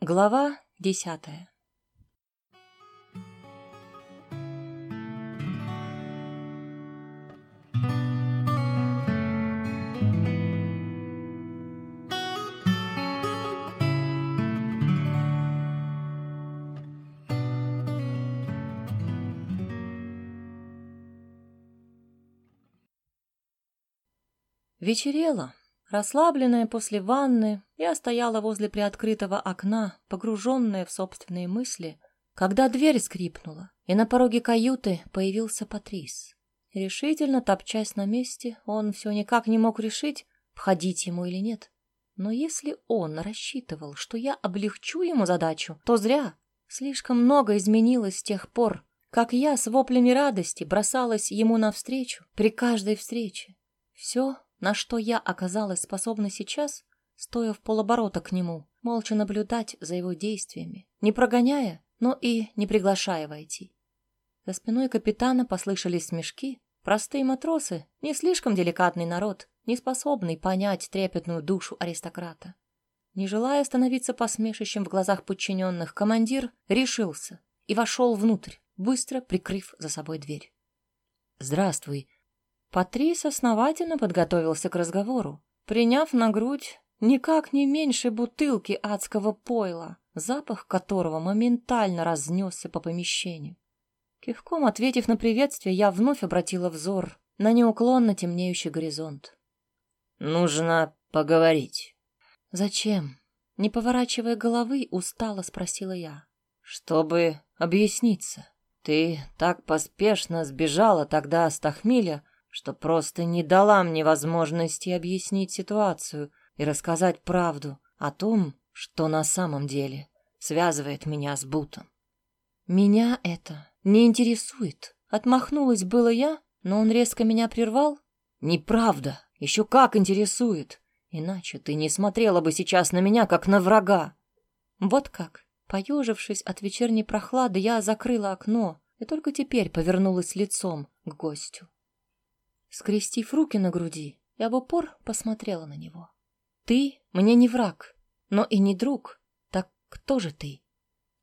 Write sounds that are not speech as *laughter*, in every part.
Глава десятая Вечерело. Расслабленная после ванны, я стояла возле приоткрытого окна, погруженная в собственные мысли, когда дверь скрипнула, и на пороге каюты появился Патрис. Решительно топчась на месте, он все никак не мог решить, входить ему или нет. Но если он рассчитывал, что я облегчу ему задачу, то зря. Слишком много изменилось с тех пор, как я с воплями радости бросалась ему навстречу при каждой встрече. Все на что я оказалась способна сейчас, стоя в полоборота к нему, молча наблюдать за его действиями, не прогоняя, но и не приглашая войти. За спиной капитана послышались смешки. Простые матросы, не слишком деликатный народ, не способный понять трепетную душу аристократа. Не желая становиться посмешищем в глазах подчиненных, командир решился и вошел внутрь, быстро прикрыв за собой дверь. «Здравствуй», Патрис основательно подготовился к разговору, приняв на грудь никак не меньше бутылки адского пойла, запах которого моментально разнесся по помещению. Кивком ответив на приветствие, я вновь обратила взор на неуклонно темнеющий горизонт. «Нужно поговорить». «Зачем?» Не поворачивая головы, устало спросила я. «Чтобы объясниться. Ты так поспешно сбежала тогда с Тахмиля, что просто не дала мне возможности объяснить ситуацию и рассказать правду о том, что на самом деле связывает меня с Бутом. Меня это не интересует. Отмахнулась было я, но он резко меня прервал. Неправда, еще как интересует. Иначе ты не смотрела бы сейчас на меня, как на врага. Вот как. Поежившись от вечерней прохлады, я закрыла окно и только теперь повернулась лицом к гостю. Скрестив руки на груди, я в упор посмотрела на него. «Ты мне не враг, но и не друг. Так кто же ты?»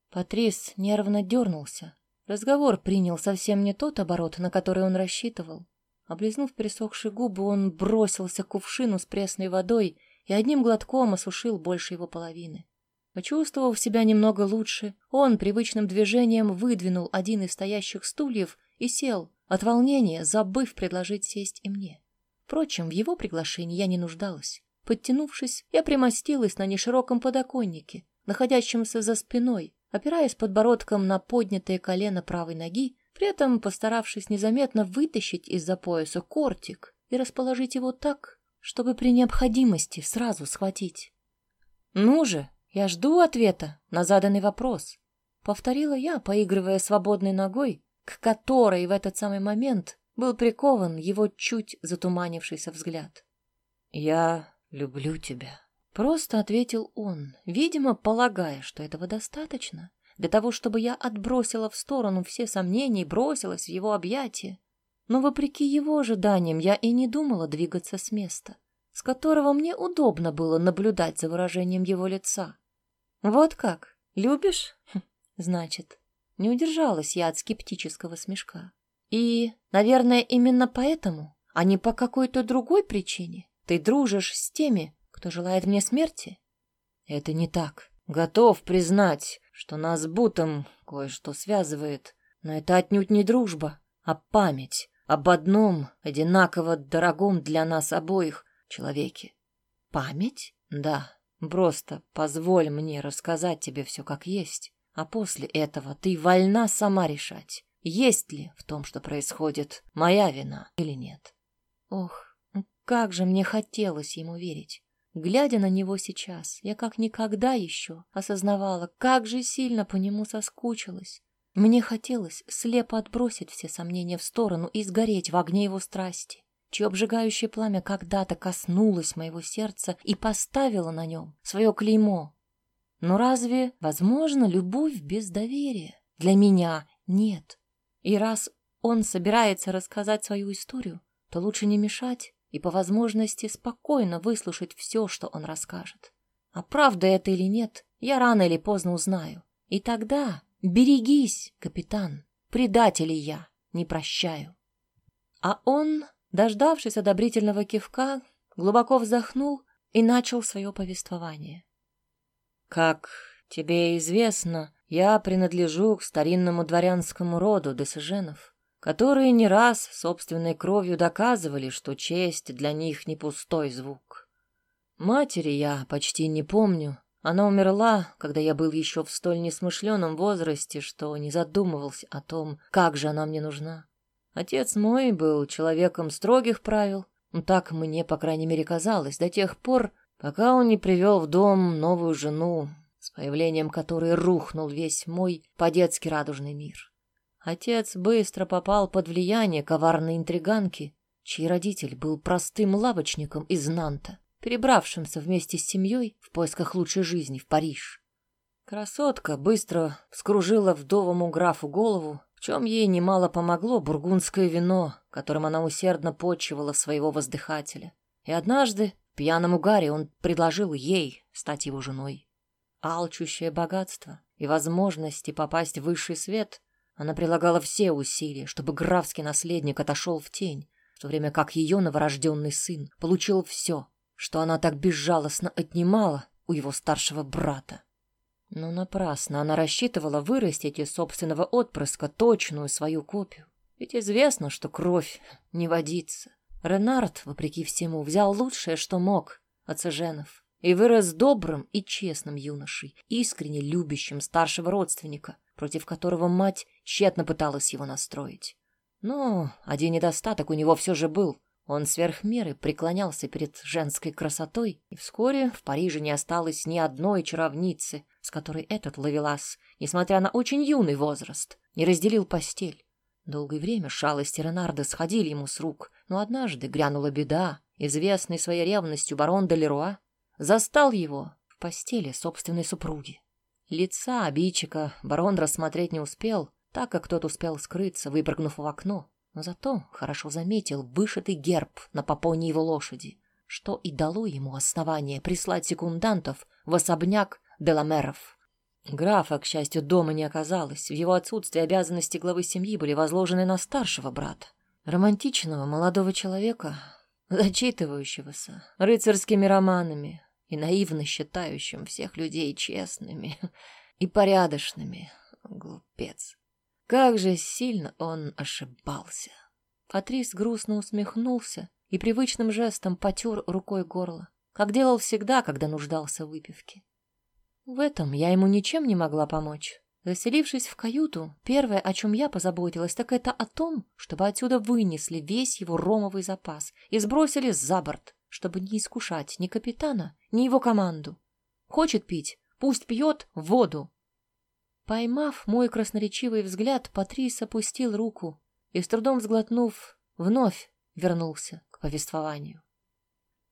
Патрис нервно дернулся. Разговор принял совсем не тот оборот, на который он рассчитывал. Облизнув пересохшие губы, он бросился к кувшину с пресной водой и одним глотком осушил больше его половины. Почувствовав себя немного лучше, он привычным движением выдвинул один из стоящих стульев и сел, от волнения забыв предложить сесть и мне. Впрочем, в его приглашении я не нуждалась. Подтянувшись, я примостилась на нешироком подоконнике, находящемся за спиной, опираясь подбородком на поднятое колено правой ноги, при этом постаравшись незаметно вытащить из-за пояса кортик и расположить его так, чтобы при необходимости сразу схватить. «Ну же, я жду ответа на заданный вопрос», — повторила я, поигрывая свободной ногой к которой в этот самый момент был прикован его чуть затуманившийся взгляд. «Я люблю тебя», — просто ответил он, видимо, полагая, что этого достаточно для того, чтобы я отбросила в сторону все сомнения и бросилась в его объятия. Но, вопреки его ожиданиям, я и не думала двигаться с места, с которого мне удобно было наблюдать за выражением его лица. «Вот как? Любишь? *laughs* Значит, не удержалась я от скептического смешка. И, наверное, именно поэтому, а не по какой-то другой причине, ты дружишь с теми, кто желает мне смерти? Это не так. Готов признать, что нас с Бутом кое-что связывает, но это отнюдь не дружба, а память об одном одинаково дорогом для нас обоих человеке. Память? Да, просто позволь мне рассказать тебе все как есть. А после этого ты вольна сама решать, есть ли в том, что происходит, моя вина или нет. Ох, ну как же мне хотелось ему верить. Глядя на него сейчас, я как никогда еще осознавала, как же сильно по нему соскучилась. Мне хотелось слепо отбросить все сомнения в сторону и сгореть в огне его страсти, чье обжигающее пламя когда-то коснулось моего сердца и поставило на нем свое клеймо, но разве возможно любовь без доверия? Для меня нет. И раз он собирается рассказать свою историю, то лучше не мешать и по возможности спокойно выслушать все, что он расскажет. А правда это или нет, я рано или поздно узнаю. И тогда берегись, капитан, предателей я не прощаю. А он, дождавшись одобрительного кивка, глубоко вздохнул и начал свое повествование. «Как тебе известно, я принадлежу к старинному дворянскому роду Десыженов, которые не раз собственной кровью доказывали, что честь для них не пустой звук. Матери я почти не помню. Она умерла, когда я был еще в столь несмышленном возрасте, что не задумывался о том, как же она мне нужна. Отец мой был человеком строгих правил, так мне, по крайней мере, казалось, до тех пор, пока он не привел в дом новую жену, с появлением которой рухнул весь мой по-детски радужный мир. Отец быстро попал под влияние коварной интриганки, чей родитель был простым лавочником из Нанта, перебравшимся вместе с семьей в поисках лучшей жизни в Париж. Красотка быстро вскружила вдовому графу голову, в чем ей немало помогло бургундское вино, которым она усердно почивала своего воздыхателя. И однажды, в пьяном угаре, он предложил ей стать его женой. Алчущее богатство и возможности попасть в высший свет она прилагала все усилия, чтобы графский наследник отошел в тень, в то время как ее новорожденный сын получил все, что она так безжалостно отнимала у его старшего брата. Но напрасно она рассчитывала вырастить из собственного отпрыска точную свою копию. Ведь известно, что кровь не водится. Ренард, вопреки всему, взял лучшее, что мог от соженов, и вырос добрым и честным юношей, искренне любящим старшего родственника, против которого мать тщетно пыталась его настроить. Но один недостаток у него все же был. Он сверх меры преклонялся перед женской красотой, и вскоре в Париже не осталось ни одной чаровницы, с которой этот ловелас, несмотря на очень юный возраст, не разделил постель. Долгое время шалости Ренарда сходили ему с рук, но однажды грянула беда. Известный своей ревностью барон де Леруа застал его в постели собственной супруги. Лица обидчика барон рассмотреть не успел, так как тот успел скрыться, выпрыгнув в окно, но зато хорошо заметил вышитый герб на попоне его лошади, что и дало ему основание прислать секундантов в особняк Деламеров. Графа, к счастью, дома не оказалось. В его отсутствие обязанности главы семьи были возложены на старшего брата, романтичного молодого человека, зачитывающегося рыцарскими романами, и наивно считающим всех людей честными *laughs* и порядочными. Глупец. Как же сильно он ошибался. Патрис грустно усмехнулся и привычным жестом потер рукой горло, как делал всегда, когда нуждался в выпивке. В этом я ему ничем не могла помочь. Заселившись в каюту, первое, о чем я позаботилась, так это о том, чтобы отсюда вынесли весь его ромовый запас и сбросили за борт, чтобы не искушать ни капитана, ни его команду. Хочет пить, пусть пьет воду. Поймав мой красноречивый взгляд, Патрис опустил руку и, с трудом взглотнув, вновь вернулся к повествованию.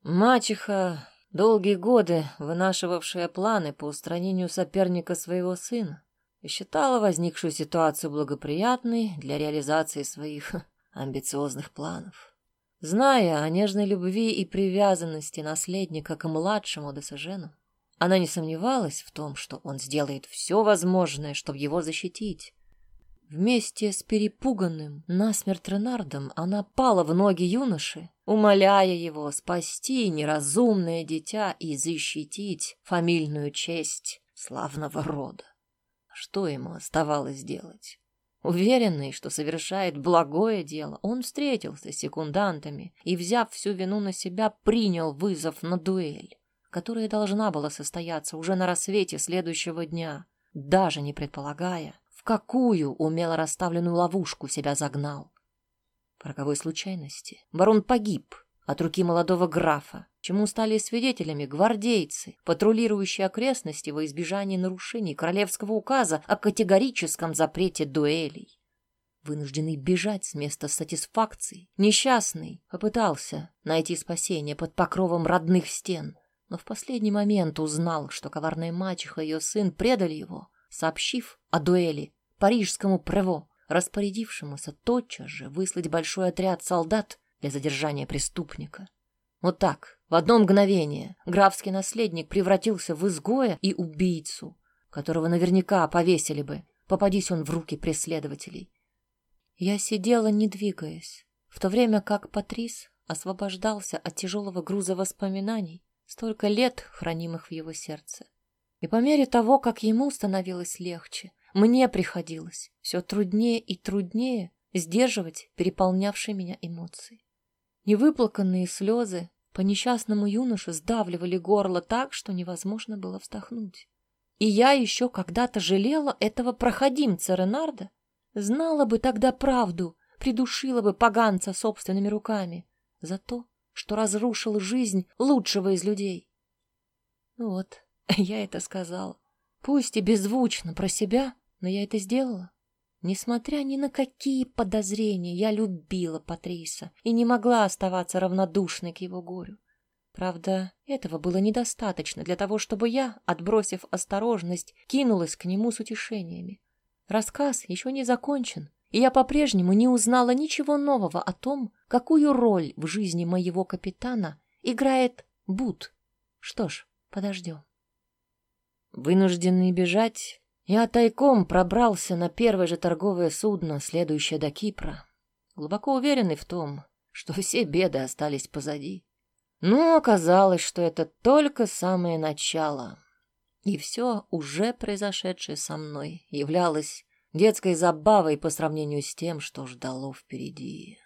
Мачеха, долгие годы вынашивавшая планы по устранению соперника своего сына, и считала возникшую ситуацию благоприятной для реализации своих *laughs* амбициозных планов. Зная о нежной любви и привязанности наследника к младшему Десажену, она не сомневалась в том, что он сделает все возможное, чтобы его защитить. Вместе с перепуганным насмерть Ренардом она пала в ноги юноши, умоляя его спасти неразумное дитя и защитить фамильную честь славного рода. Что ему оставалось делать? Уверенный, что совершает благое дело, он встретился с секундантами и, взяв всю вину на себя, принял вызов на дуэль, которая должна была состояться уже на рассвете следующего дня, даже не предполагая, в какую умело расставленную ловушку себя загнал. По роковой случайности барон погиб от руки молодого графа, чему стали свидетелями гвардейцы, патрулирующие окрестности во избежание нарушений королевского указа о категорическом запрете дуэлей. Вынужденный бежать с места сатисфакции, несчастный попытался найти спасение под покровом родных стен, но в последний момент узнал, что коварная мачеха и ее сын предали его, сообщив о дуэли парижскому прево, распорядившемуся тотчас же выслать большой отряд солдат для задержания преступника. Вот так, В одно мгновение графский наследник превратился в изгоя и убийцу, которого наверняка повесили бы, попадись он в руки преследователей. Я сидела, не двигаясь, в то время как Патрис освобождался от тяжелого груза воспоминаний, столько лет хранимых в его сердце. И по мере того, как ему становилось легче, мне приходилось все труднее и труднее сдерживать переполнявшие меня эмоции. Невыплаканные слезы по несчастному юноше сдавливали горло так, что невозможно было вздохнуть. И я еще когда-то жалела этого проходимца Ренарда, знала бы тогда правду, придушила бы поганца собственными руками за то, что разрушил жизнь лучшего из людей. Вот, *laughs* я это сказала. Пусть и беззвучно про себя, но я это сделала. Несмотря ни на какие подозрения, я любила Патриса и не могла оставаться равнодушной к его горю. Правда, этого было недостаточно для того, чтобы я, отбросив осторожность, кинулась к нему с утешениями. Рассказ еще не закончен, и я по-прежнему не узнала ничего нового о том, какую роль в жизни моего капитана играет Бут. Что ж, подождем. Вынужденный бежать, я тайком пробрался на первое же торговое судно, следующее до Кипра, глубоко уверенный в том, что все беды остались позади. Но оказалось, что это только самое начало, и все уже произошедшее со мной являлось детской забавой по сравнению с тем, что ждало впереди.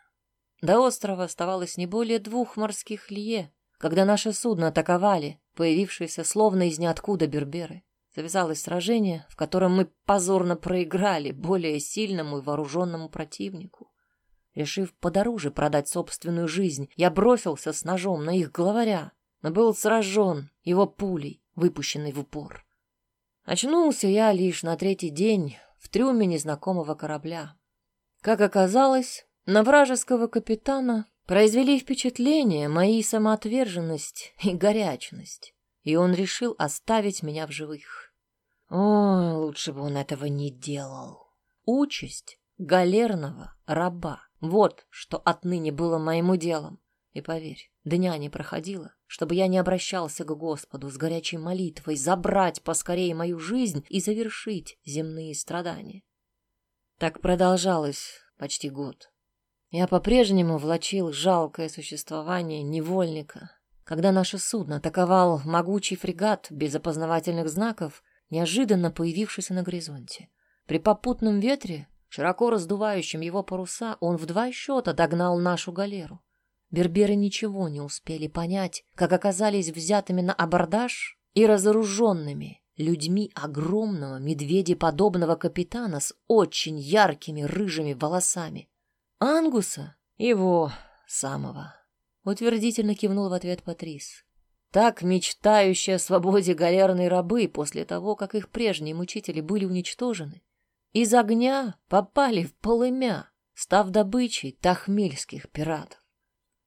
До острова оставалось не более двух морских лье, когда наше судно атаковали, появившиеся словно из ниоткуда берберы. Завязалось сражение, в котором мы позорно проиграли более сильному и вооруженному противнику. Решив подороже продать собственную жизнь, я бросился с ножом на их главаря, но был сражен его пулей, выпущенной в упор. Очнулся я лишь на третий день в трюме незнакомого корабля. Как оказалось, на вражеского капитана произвели впечатление мои самоотверженность и горячность, и он решил оставить меня в живых. Ой, лучше бы он этого не делал. Участь галерного раба. Вот что отныне было моим делом. И поверь, дня не проходило, чтобы я не обращался к Господу с горячей молитвой забрать поскорее мою жизнь и завершить земные страдания. Так продолжалось почти год. Я по-прежнему влачил жалкое существование невольника. Когда наше судно атаковал могучий фрегат без опознавательных знаков, неожиданно появившийся на горизонте. При попутном ветре, широко раздувающем его паруса, он в два счета догнал нашу галеру. Берберы ничего не успели понять, как оказались взятыми на абордаж и разоруженными людьми огромного медведеподобного капитана с очень яркими рыжими волосами. Ангуса, его самого, утвердительно кивнул в ответ Патрис так мечтающие о свободе галерные рабы после того, как их прежние мучители были уничтожены, из огня попали в полымя, став добычей тахмильских пиратов.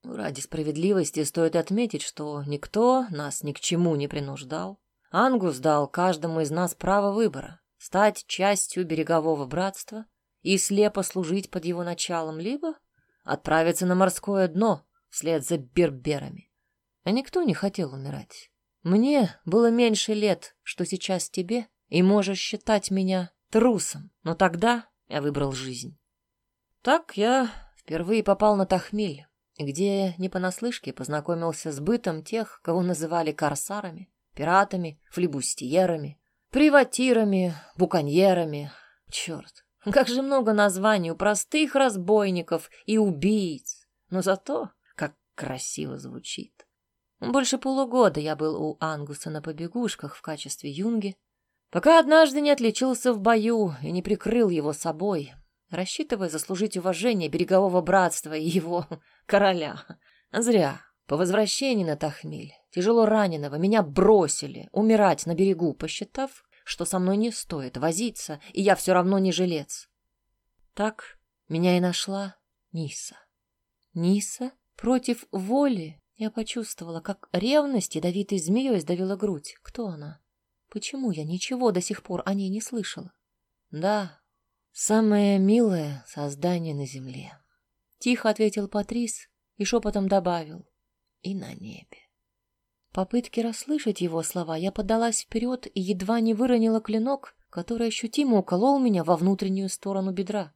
Ради справедливости стоит отметить, что никто нас ни к чему не принуждал. Ангус дал каждому из нас право выбора — стать частью берегового братства и слепо служить под его началом, либо отправиться на морское дно вслед за берберами. А никто не хотел умирать. Мне было меньше лет, что сейчас тебе, и можешь считать меня трусом, но тогда я выбрал жизнь. Так я впервые попал на Тахмиль, где не понаслышке познакомился с бытом тех, кого называли корсарами, пиратами, флибустьерами, приватирами, буконьерами. Черт, как же много названий у простых разбойников и убийц, но зато как красиво звучит. Больше полугода я был у Ангуса на побегушках в качестве юнги, пока однажды не отличился в бою и не прикрыл его собой, рассчитывая заслужить уважение берегового братства и его *laughs* короля. Зря. По возвращении на Тахмиль, тяжело раненого, меня бросили умирать на берегу, посчитав, что со мной не стоит возиться, и я все равно не жилец. Так меня и нашла Ниса. Ниса против воли я почувствовала, как ревность ядовитой змеей сдавила грудь. Кто она? Почему я ничего до сих пор о ней не слышала? Да, самое милое создание на земле. Тихо ответил Патрис и шепотом добавил. И на небе. В попытке расслышать его слова я подалась вперед и едва не выронила клинок, который ощутимо уколол меня во внутреннюю сторону бедра.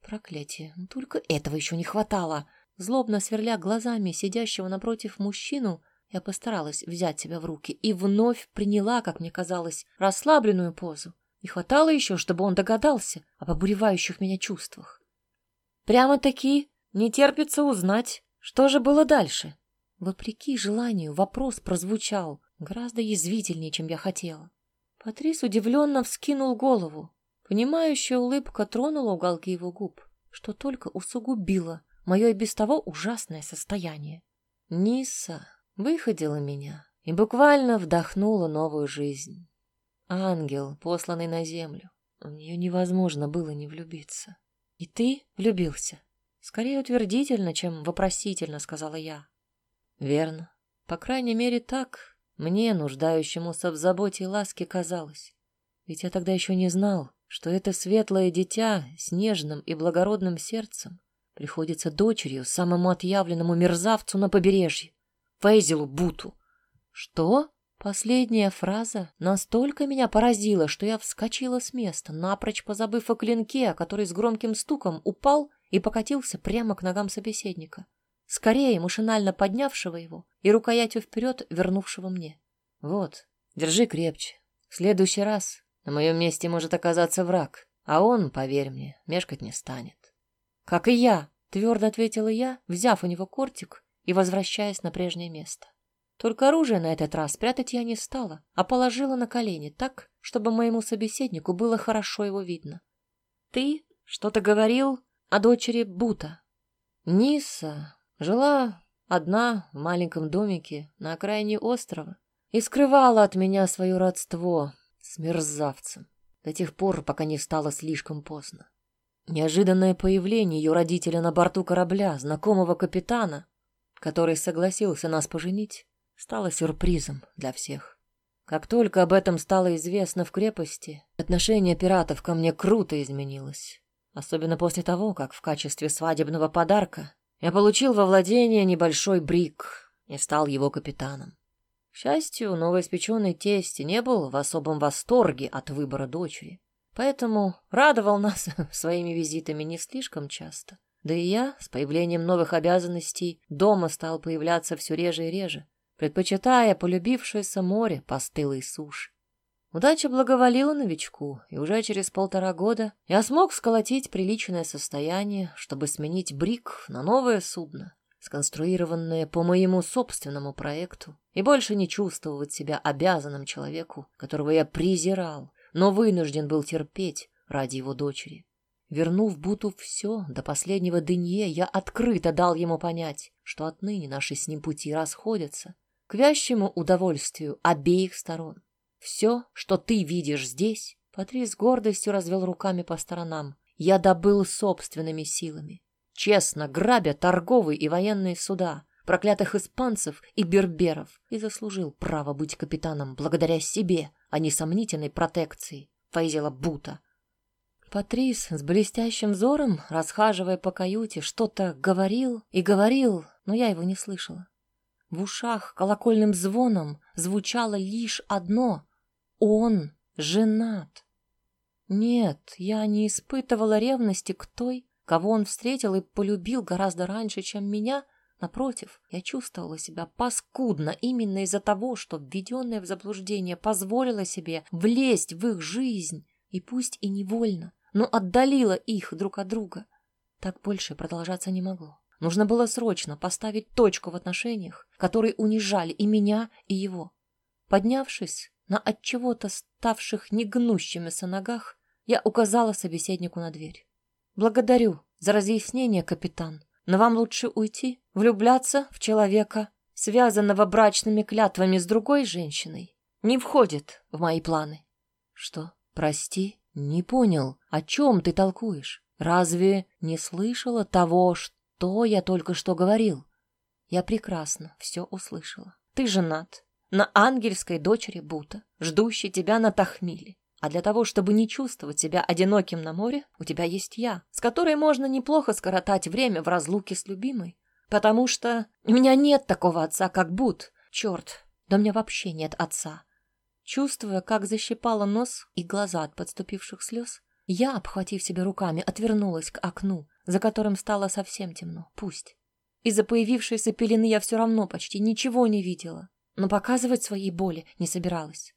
Проклятие, только этого еще не хватало. Злобно сверля глазами сидящего напротив мужчину, я постаралась взять себя в руки и вновь приняла, как мне казалось, расслабленную позу. Не хватало еще, чтобы он догадался об обуревающих меня чувствах. Прямо-таки не терпится узнать, что же было дальше. Вопреки желанию, вопрос прозвучал гораздо язвительнее, чем я хотела. Патрис удивленно вскинул голову. Понимающая улыбка тронула уголки его губ, что только усугубило мое и без того ужасное состояние. Ниса выходила меня и буквально вдохнула новую жизнь. Ангел, посланный на землю. В нее невозможно было не влюбиться. И ты влюбился? Скорее утвердительно, чем вопросительно, сказала я. Верно. По крайней мере, так мне, нуждающемуся в заботе и ласке, казалось. Ведь я тогда еще не знал, что это светлое дитя с нежным и благородным сердцем приходится дочерью самому отъявленному мерзавцу на побережье, Фейзелу Буту. Что? Последняя фраза настолько меня поразила, что я вскочила с места, напрочь позабыв о клинке, который с громким стуком упал и покатился прямо к ногам собеседника, скорее машинально поднявшего его и рукоятью вперед вернувшего мне. «Вот, держи крепче. В следующий раз на моем месте может оказаться враг, а он, поверь мне, мешкать не станет». «Как и я», — твердо ответила я, взяв у него кортик и возвращаясь на прежнее место. Только оружие на этот раз прятать я не стала, а положила на колени так, чтобы моему собеседнику было хорошо его видно. «Ты что-то говорил о дочери Бута?» Ниса жила одна в маленьком домике на окраине острова и скрывала от меня свое родство с мерзавцем до тех пор, пока не стало слишком поздно. Неожиданное появление ее родителя на борту корабля, знакомого капитана, который согласился нас поженить, стало сюрпризом для всех. Как только об этом стало известно в крепости, отношение пиратов ко мне круто изменилось. Особенно после того, как в качестве свадебного подарка я получил во владение небольшой брик и стал его капитаном. К счастью, новоиспеченный тесть не был в особом восторге от выбора дочери, поэтому радовал нас *laughs* своими визитами не слишком часто. Да и я, с появлением новых обязанностей, дома стал появляться все реже и реже предпочитая полюбившееся море постылой суши. Удача благоволила новичку, и уже через полтора года я смог сколотить приличное состояние, чтобы сменить брик на новое судно, сконструированное по моему собственному проекту, и больше не чувствовать себя обязанным человеку, которого я презирал, но вынужден был терпеть ради его дочери. Вернув Буту все, до последнего дынье, я открыто дал ему понять, что отныне наши с ним пути расходятся, к вящему удовольствию обеих сторон. Все, что ты видишь здесь, Патрис гордостью развел руками по сторонам, я добыл собственными силами, честно грабя торговые и военные суда, проклятых испанцев и берберов, и заслужил право быть капитаном благодаря себе, а не сомнительной протекции Файзела Бута. Патрис с блестящим взором, расхаживая по каюте, что-то говорил и говорил, но я его не слышала. В ушах колокольным звоном звучало лишь одно — он женат. Нет, я не испытывала ревности к той, кого он встретил и полюбил гораздо раньше, чем меня. Напротив, я чувствовала себя паскудно именно из-за того, что, введенная в заблуждение, позволила себе влезть в их жизнь, и пусть и невольно, но отдалила их друг от друга. Так больше продолжаться не могло. Нужно было срочно поставить точку в отношениях, которые унижали и меня, и его. Поднявшись на от чего-то ставших негнущимися ногах, я указала собеседнику на дверь. «Благодарю за разъяснение, капитан, но вам лучше уйти, влюбляться в человека, связанного брачными клятвами с другой женщиной, не входит в мои планы». «Что? Прости, не понял, о чем ты толкуешь? Разве не слышала того, что я только что говорил? Я прекрасно все услышала. Ты женат на ангельской дочери Бута, ждущей тебя на Тахмиле. А для того, чтобы не чувствовать себя одиноким на море, у тебя есть я, с которой можно неплохо скоротать время в разлуке с любимой. Потому что у меня нет такого отца, как Бут. Черт, Да у меня вообще нет отца. Чувствуя, как защипала нос и глаза от подступивших слез, я, обхватив себя руками, отвернулась к окну, за которым стало совсем темно. Пусть. Из-за появившейся пелены я все равно почти ничего не видела, но показывать своей боли не собиралась.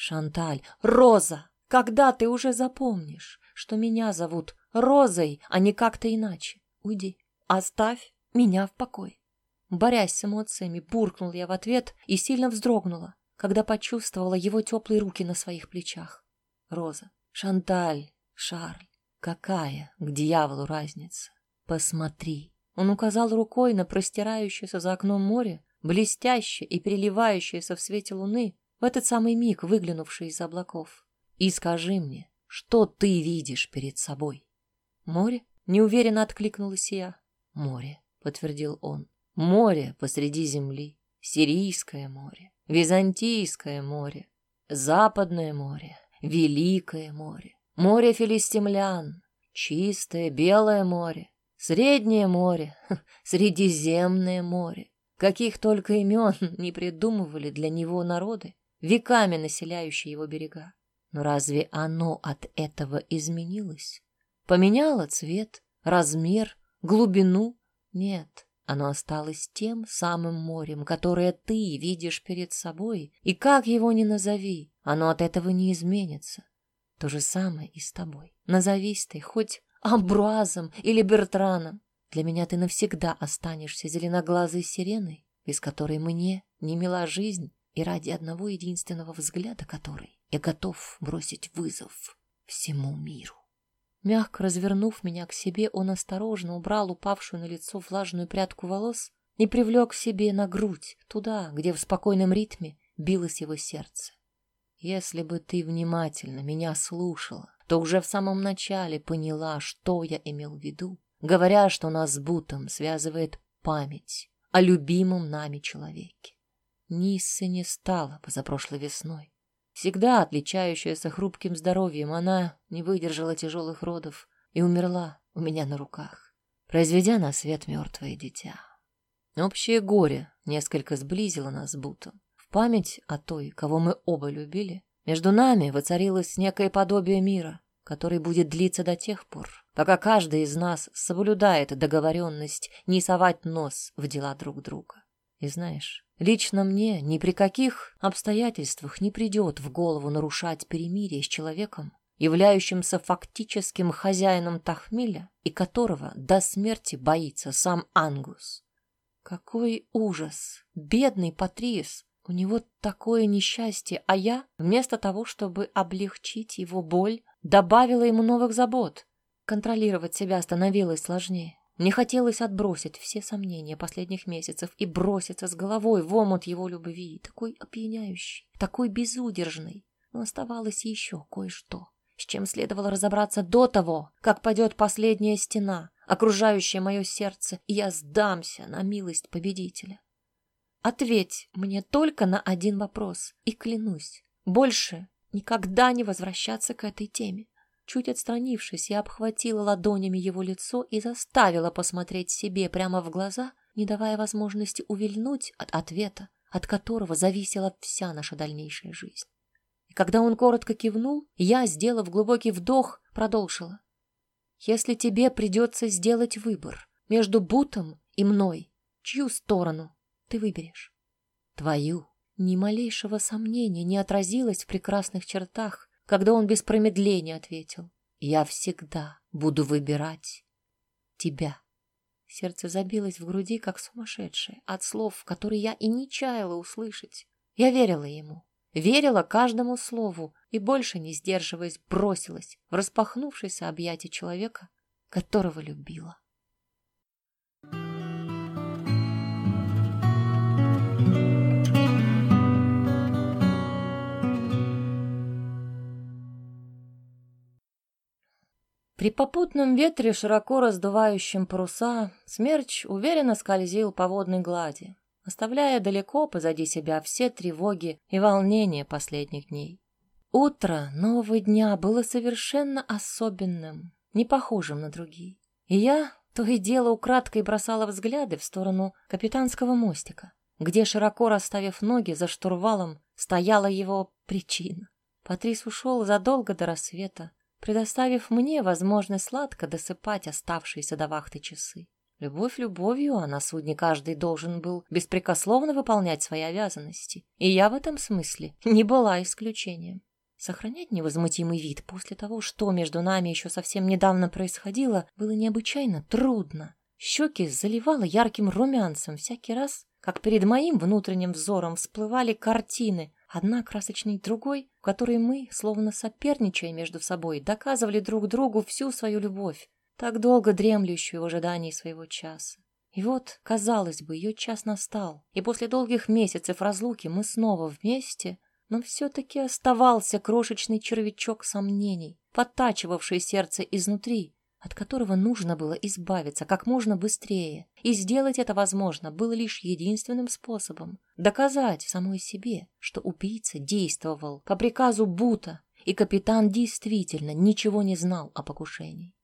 «Шанталь! Роза! Когда ты уже запомнишь, что меня зовут Розой, а не как-то иначе? Уйди, оставь меня в покое!» Борясь с эмоциями, буркнул я в ответ и сильно вздрогнула, когда почувствовала его теплые руки на своих плечах. Роза, Шанталь, Шарль, какая к дьяволу разница? Посмотри. Он указал рукой на простирающееся за окном море, блестящее и переливающееся в свете луны, в этот самый миг выглянувший из облаков. И скажи мне, что ты видишь перед собой? Море? Неуверенно откликнулась я. Море, подтвердил он. Море посреди земли. Сирийское море, Византийское море, Западное море, Великое море, море филистимлян, чистое белое море, Среднее море, *laughs* Средиземное море. Каких только имен *laughs* не придумывали для него народы, веками населяющие его берега. Но разве оно от этого изменилось? Поменяло цвет, размер, глубину? Нет. Оно осталось тем самым морем, которое ты видишь перед собой, и как его ни назови, оно от этого не изменится. То же самое и с тобой. Назовись ты хоть Амбруазом или Бертраном. Для меня ты навсегда останешься зеленоглазой сиреной, без которой мне не мила жизнь, и ради одного единственного взгляда которой я готов бросить вызов всему миру. Мягко развернув меня к себе, он осторожно убрал упавшую на лицо влажную прядку волос и привлек к себе на грудь, туда, где в спокойном ритме билось его сердце. Если бы ты внимательно меня слушала, то уже в самом начале поняла, что я имел в виду, говоря, что нас с Бутом связывает память о любимом нами человеке. Ниссы не стало позапрошлой весной. Всегда отличающаяся хрупким здоровьем, она не выдержала тяжелых родов и умерла у меня на руках, произведя на свет мертвое дитя. Общее горе несколько сблизило нас с Бутом. В память о той, кого мы оба любили, между нами воцарилось некое подобие мира, который будет длиться до тех пор, пока каждый из нас соблюдает договоренность не совать нос в дела друг друга. И знаешь, Лично мне ни при каких обстоятельствах не придет в голову нарушать перемирие с человеком, являющимся фактическим хозяином Тахмиля и которого до смерти боится сам Ангус. Какой ужас! Бедный Патрис! У него такое несчастье, а я, вместо того, чтобы облегчить его боль, добавила ему новых забот. Контролировать себя становилось сложнее. Мне хотелось отбросить все сомнения последних месяцев и броситься с головой в омут его любви, такой опьяняющий, такой безудержный. Но оставалось еще кое-что, с чем следовало разобраться до того, как падет последняя стена, окружающая мое сердце, и я сдамся на милость победителя. Ответь мне только на один вопрос, и клянусь, больше никогда не возвращаться к этой теме. Чуть отстранившись, я обхватила ладонями его лицо и заставила посмотреть себе прямо в глаза, не давая возможности увильнуть от ответа, от которого зависела вся наша дальнейшая жизнь. И когда он коротко кивнул, я, сделав глубокий вдох, продолжила. «Если тебе придется сделать выбор между Бутом и мной, чью сторону ты выберешь?» «Твою». Ни малейшего сомнения не отразилось в прекрасных чертах, когда он без промедления ответил. «Я всегда буду выбирать тебя». Сердце забилось в груди, как сумасшедшее, от слов, которые я и не чаяла услышать. Я верила ему, верила каждому слову и, больше не сдерживаясь, бросилась в распахнувшееся объятие человека, которого любила. При попутном ветре, широко раздувающем паруса, смерч уверенно скользил по водной глади, оставляя далеко позади себя все тревоги и волнения последних дней. Утро нового дня было совершенно особенным, не похожим на другие. И я то и дело украдкой бросала взгляды в сторону капитанского мостика. где, широко расставив ноги за штурвалом, стояла его причина. Патрис ушел задолго до рассвета, предоставив мне возможность сладко досыпать оставшиеся до вахты часы. Любовь любовью, а на судне каждый должен был беспрекословно выполнять свои обязанности. И я в этом смысле не была исключением. Сохранять невозмутимый вид после того, что между нами еще совсем недавно происходило, было необычайно трудно. Щеки заливало ярким румянцем всякий раз, как перед моим внутренним взором всплывали картины, одна красочней другой, в которой мы, словно соперничая между собой, доказывали друг другу всю свою любовь, так долго дремлющую в ожидании своего часа. И вот, казалось бы, ее час настал, и после долгих месяцев разлуки мы снова вместе, но все-таки оставался крошечный червячок сомнений, подтачивавший сердце изнутри, от которого нужно было избавиться как можно быстрее. И сделать это возможно было лишь единственным способом — доказать самой себе, что убийца действовал по приказу Бута, и капитан действительно ничего не знал о покушении.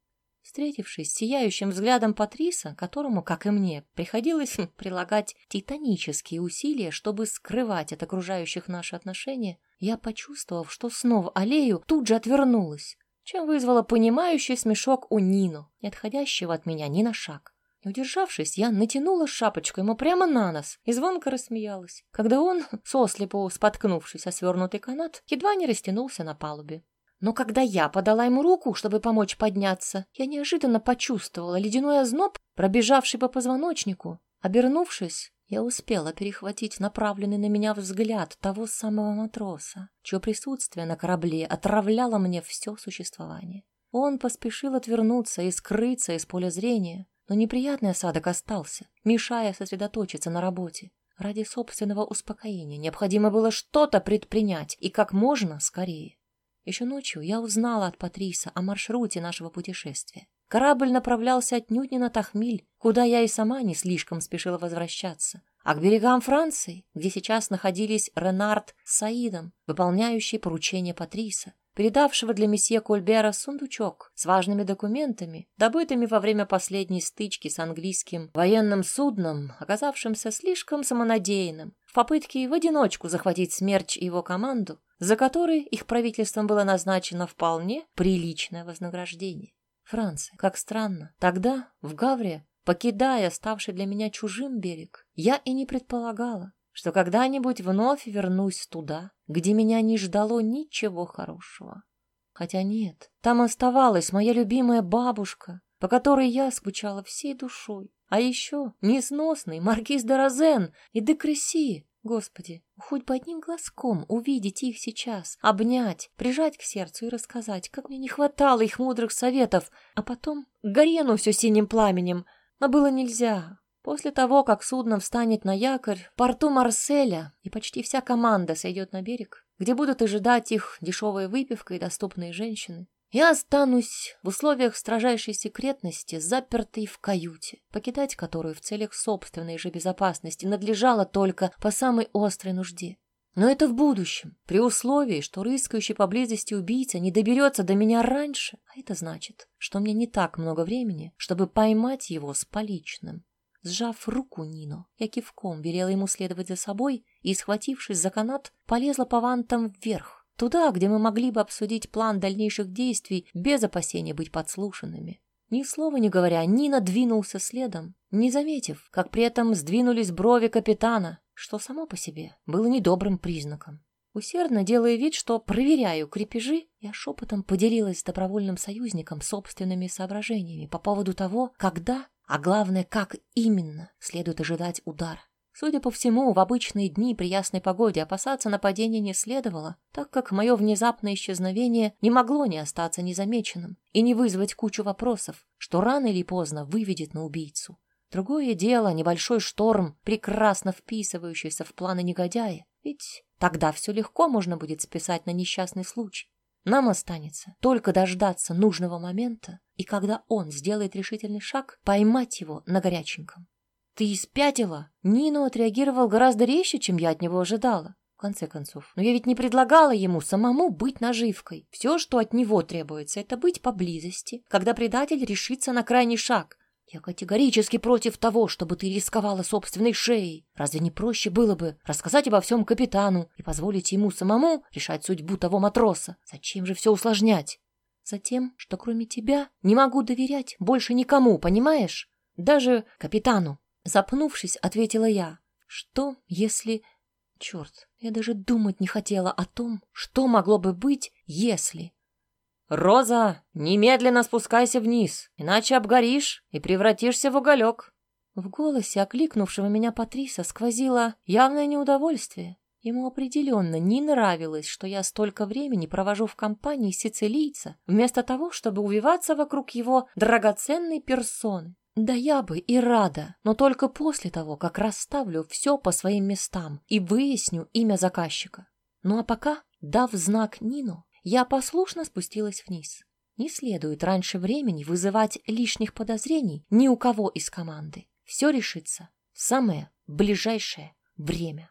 Встретившись с сияющим взглядом Патриса, которому, как и мне, приходилось *laughs* прилагать титанические усилия, чтобы скрывать от окружающих наши отношения, я, почувствовав, что снова аллею, тут же отвернулась, чем вызвала понимающий смешок у Нину, не отходящего от меня ни на шаг. Не удержавшись, я натянула шапочку ему прямо на нос и звонко рассмеялась, когда он, *laughs* сослепо споткнувшись о свернутый канат, едва не растянулся на палубе. Но когда я подала ему руку, чтобы помочь подняться, я неожиданно почувствовала ледяной озноб, пробежавший по позвоночнику. Обернувшись, я успела перехватить направленный на меня взгляд того самого матроса, чье присутствие на корабле отравляло мне все существование. Он поспешил отвернуться и скрыться из поля зрения, но неприятный осадок остался, мешая сосредоточиться на работе. Ради собственного успокоения необходимо было что-то предпринять и как можно скорее. Еще ночью я узнала от Патриса о маршруте нашего путешествия. Корабль направлялся отнюдь не на Тахмиль, куда я и сама не слишком спешила возвращаться, а к берегам Франции, где сейчас находились Ренард с Саидом, выполняющие поручение Патриса, передавшего для месье Кольбера сундучок с важными документами, добытыми во время последней стычки с английским военным судном, оказавшимся слишком самонадеянным, в попытке в одиночку захватить смерч и его команду, за который их правительством было назначено вполне приличное вознаграждение. Франция, как странно, тогда, в Гавре, покидая ставший для меня чужим берег, я и не предполагала, что когда-нибудь вновь вернусь туда, где меня не ждало ничего хорошего. Хотя нет, там оставалась моя любимая бабушка, по которой я скучала всей душой, а еще несносный маркиз де Розен и де Креси, Господи, хоть бы одним глазком увидеть их сейчас, обнять, прижать к сердцу и рассказать, как мне не хватало их мудрых советов, а потом горену все синим пламенем. Но было нельзя. После того, как судно встанет на якорь в порту Марселя, и почти вся команда сойдет на берег, где будут ожидать их дешевая выпивка и доступные женщины, я останусь в условиях строжайшей секретности, запертой в каюте, покидать которую в целях собственной же безопасности надлежало только по самой острой нужде. Но это в будущем, при условии, что рыскающий поблизости убийца не доберется до меня раньше, а это значит, что мне не так много времени, чтобы поймать его с поличным. Сжав руку Нину, я кивком велела ему следовать за собой и, схватившись за канат, полезла по вантам вверх, Туда, где мы могли бы обсудить план дальнейших действий без опасения быть подслушанными. Ни слова не говоря, Нина двинулся следом, не заметив, как при этом сдвинулись брови капитана, что само по себе было недобрым признаком. Усердно делая вид, что проверяю крепежи, я шепотом поделилась с добровольным союзником собственными соображениями по поводу того, когда, а главное, как именно следует ожидать удара. Судя по всему, в обычные дни при ясной погоде опасаться нападения не следовало, так как мое внезапное исчезновение не могло не остаться незамеченным и не вызвать кучу вопросов, что рано или поздно выведет на убийцу. Другое дело — небольшой шторм, прекрасно вписывающийся в планы негодяя, ведь тогда все легко можно будет списать на несчастный случай. Нам останется только дождаться нужного момента, и когда он сделает решительный шаг, поймать его на горяченьком. «Ты испятила?» Нино отреагировал гораздо резче, чем я от него ожидала. В конце концов, но я ведь не предлагала ему самому быть наживкой. Все, что от него требуется, это быть поблизости, когда предатель решится на крайний шаг. Я категорически против того, чтобы ты рисковала собственной шеей. Разве не проще было бы рассказать обо всем капитану и позволить ему самому решать судьбу того матроса? Зачем же все усложнять? Затем, что кроме тебя не могу доверять больше никому, понимаешь? Даже капитану. Запнувшись, ответила я. Что, если... Черт, я даже думать не хотела о том, что могло бы быть, если... «Роза, немедленно спускайся вниз, иначе обгоришь и превратишься в уголек». В голосе окликнувшего меня Патриса сквозило явное неудовольствие. Ему определенно не нравилось, что я столько времени провожу в компании сицилийца, вместо того, чтобы увиваться вокруг его драгоценной персоны. Да я бы и рада, но только после того, как расставлю все по своим местам и выясню имя заказчика. Ну а пока, дав знак Нину, я послушно спустилась вниз. Не следует раньше времени вызывать лишних подозрений ни у кого из команды. Все решится в самое ближайшее время.